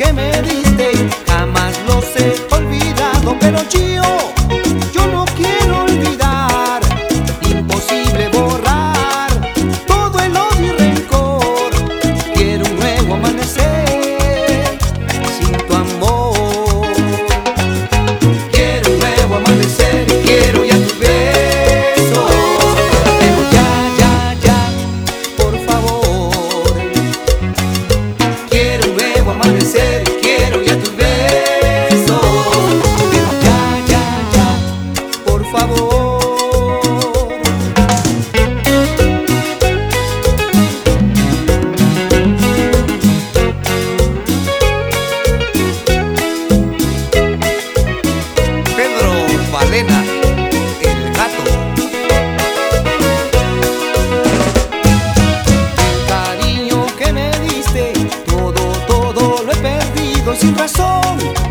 que me diste. Uou!